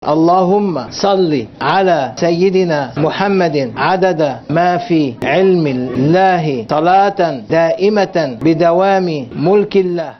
اللهم صل على سيدنا محمد عدد ما في علم الله صلاة دائمة بدوام ملك الله.